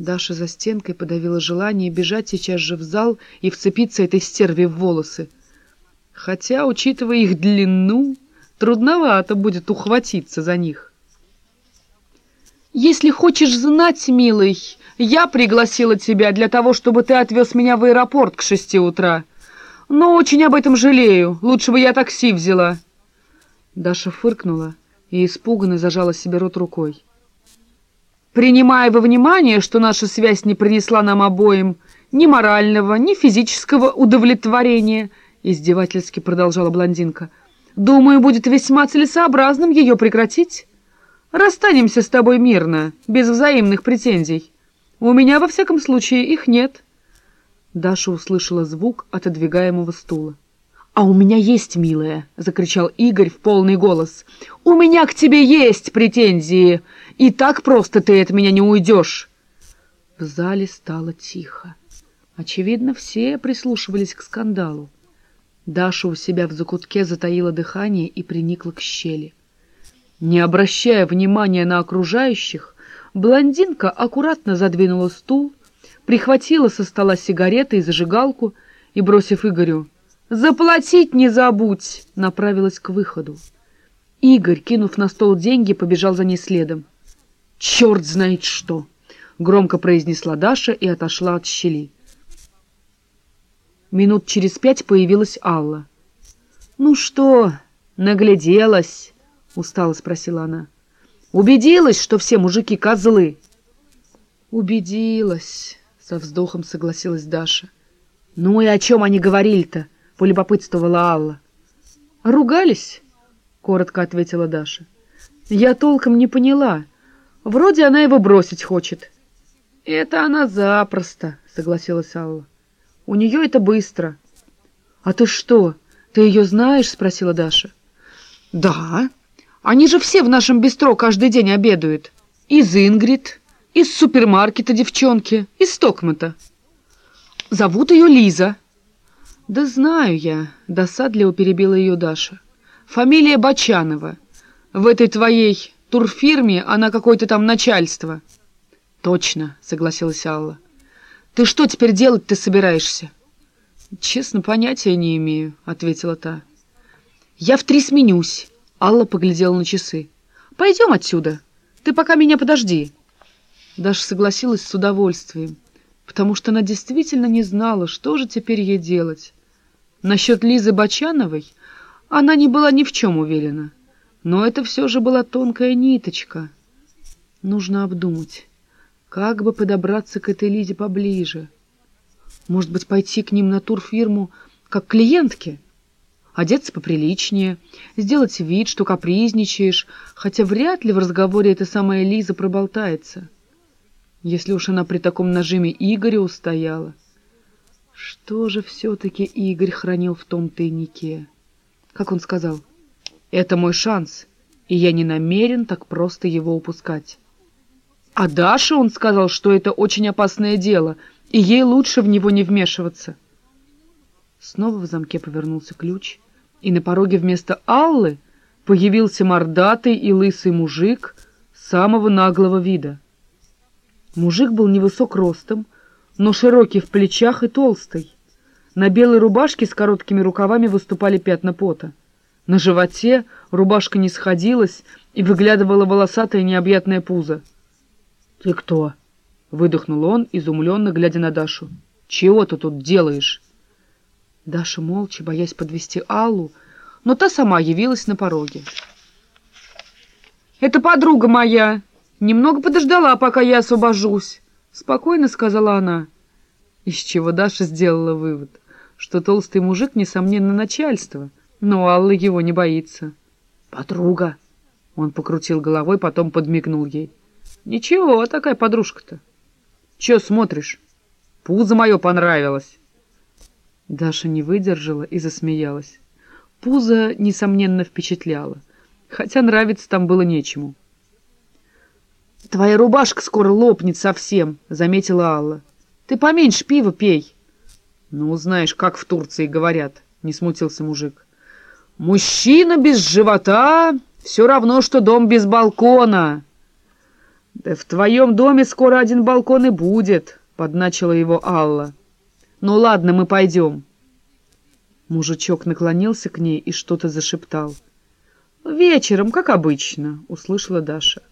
Даша за стенкой подавила желание бежать сейчас же в зал и вцепиться этой стерве в волосы. Хотя, учитывая их длину, трудновато будет ухватиться за них. «Если хочешь знать, милый, я пригласила тебя для того, чтобы ты отвез меня в аэропорт к шести утра. Но очень об этом жалею. Лучше бы я такси взяла». Даша фыркнула и испуганно зажала себе рот рукой. «Принимая во внимание, что наша связь не принесла нам обоим ни морального, ни физического удовлетворения», издевательски продолжала блондинка, «думаю, будет весьма целесообразным ее прекратить. Расстанемся с тобой мирно, без взаимных претензий. У меня, во всяком случае, их нет». Даша услышала звук отодвигаемого стула. «А у меня есть, милая!» — закричал Игорь в полный голос. «У меня к тебе есть претензии, и так просто ты от меня не уйдешь!» В зале стало тихо. Очевидно, все прислушивались к скандалу. Даша у себя в закутке затаила дыхание и приникла к щели. Не обращая внимания на окружающих, блондинка аккуратно задвинула стул, прихватила со стола сигареты и зажигалку и, бросив Игорю «Заплатить не забудь!» направилась к выходу. Игорь, кинув на стол деньги, побежал за ней следом. «Черт знает что!» — громко произнесла Даша и отошла от щели. Минут через пять появилась Алла. «Ну что, нагляделась?» — устало спросила она. «Убедилась, что все мужики козлы?» «Убедилась», — со вздохом согласилась Даша. «Ну и о чем они говорили-то?» Полюбопытствовала Алла. «Ругались?» — коротко ответила Даша. «Я толком не поняла. Вроде она его бросить хочет». «Это она запросто», — согласилась Алла. «У нее это быстро». «А ты что, ты ее знаешь?» — спросила Даша. «Да. Они же все в нашем бистро каждый день обедают. Из Ингрид, из супермаркета девчонки, из Стокмата. Зовут ее Лиза». «Да знаю я», — досадливо перебила ее Даша. «Фамилия Бочанова. В этой твоей турфирме она какое-то там начальство». «Точно», — согласилась Алла. «Ты что теперь делать-то собираешься?» «Честно, понятия не имею», — ответила та. «Я в три сменюсь», — Алла поглядела на часы. «Пойдем отсюда. Ты пока меня подожди». Даша согласилась с удовольствием, потому что она действительно не знала, что же теперь ей делать. Насчет Лизы Бочановой она не была ни в чем уверена, но это все же была тонкая ниточка. Нужно обдумать, как бы подобраться к этой Лизе поближе. Может быть, пойти к ним на турфирму как клиентке? Одеться поприличнее, сделать вид, что капризничаешь, хотя вряд ли в разговоре эта самая Лиза проболтается. Если уж она при таком нажиме Игоря устояла. Что же все-таки Игорь хранил в том тайнике? Как он сказал, «Это мой шанс, и я не намерен так просто его упускать». А Даше он сказал, что это очень опасное дело, и ей лучше в него не вмешиваться. Снова в замке повернулся ключ, и на пороге вместо Аллы появился мордатый и лысый мужик самого наглого вида. Мужик был невысок ростом, но широкий в плечах и толстый. На белой рубашке с короткими рукавами выступали пятна пота. На животе рубашка не сходилась и выглядывала волосатое необъятное пузо. — Ты кто? — выдохнул он, изумленно глядя на Дашу. — Чего ты тут делаешь? Даша молча, боясь подвести Аллу, но та сама явилась на пороге. — Это подруга моя. Немного подождала, пока я освобожусь. — спокойно сказала она. Из чего Даша сделала вывод, что толстый мужик, несомненно, начальство, но Алла его не боится. «Подруга!» Он покрутил головой, потом подмигнул ей. «Ничего, такая подружка-то. Че смотришь? Пузо мое понравилось!» Даша не выдержала и засмеялась. Пузо, несомненно, впечатляло, хотя нравиться там было нечему. «Твоя рубашка скоро лопнет совсем», — заметила Алла. «Ты поменьше пива пей». «Ну, знаешь, как в Турции говорят», — не смутился мужик. «Мужчина без живота — все равно, что дом без балкона». «Да в твоем доме скоро один балкон и будет», — подначила его Алла. «Ну ладно, мы пойдем». Мужичок наклонился к ней и что-то зашептал. «Вечером, как обычно», — услышала Даша.